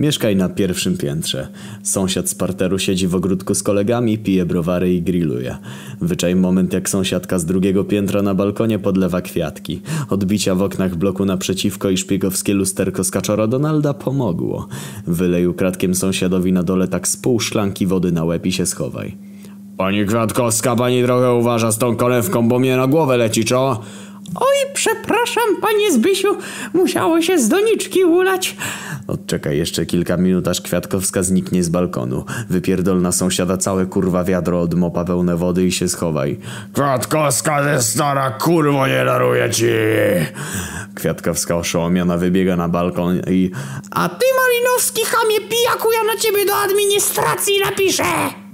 Mieszkaj na pierwszym piętrze. Sąsiad z parteru siedzi w ogródku z kolegami, pije browary i grilluje. Wyczaj moment jak sąsiadka z drugiego piętra na balkonie podlewa kwiatki. Odbicia w oknach bloku naprzeciwko i szpiegowskie lusterko z kaczora Donalda pomogło. Wylej ukradkiem sąsiadowi na dole tak z pół szklanki wody na łeb i się schowaj. Pani Kwiatkowska, pani trochę uważa z tą konewką, bo mnie na głowę leci, czo? Oj, przepraszam, panie Zbysiu, musiało się z doniczki ulać. Odczekaj jeszcze kilka minut, aż Kwiatkowska zniknie z balkonu. Wypierdol na sąsiada całe kurwa wiadro od mopa pełne wody i się schowaj. Kwiatkowska, ze stara kurwo nie daruje ci! Kwiatkowska oszołomiona wybiega na balkon i... A ty, Malinowski, chamie pijaku, ja na ciebie do administracji napiszę.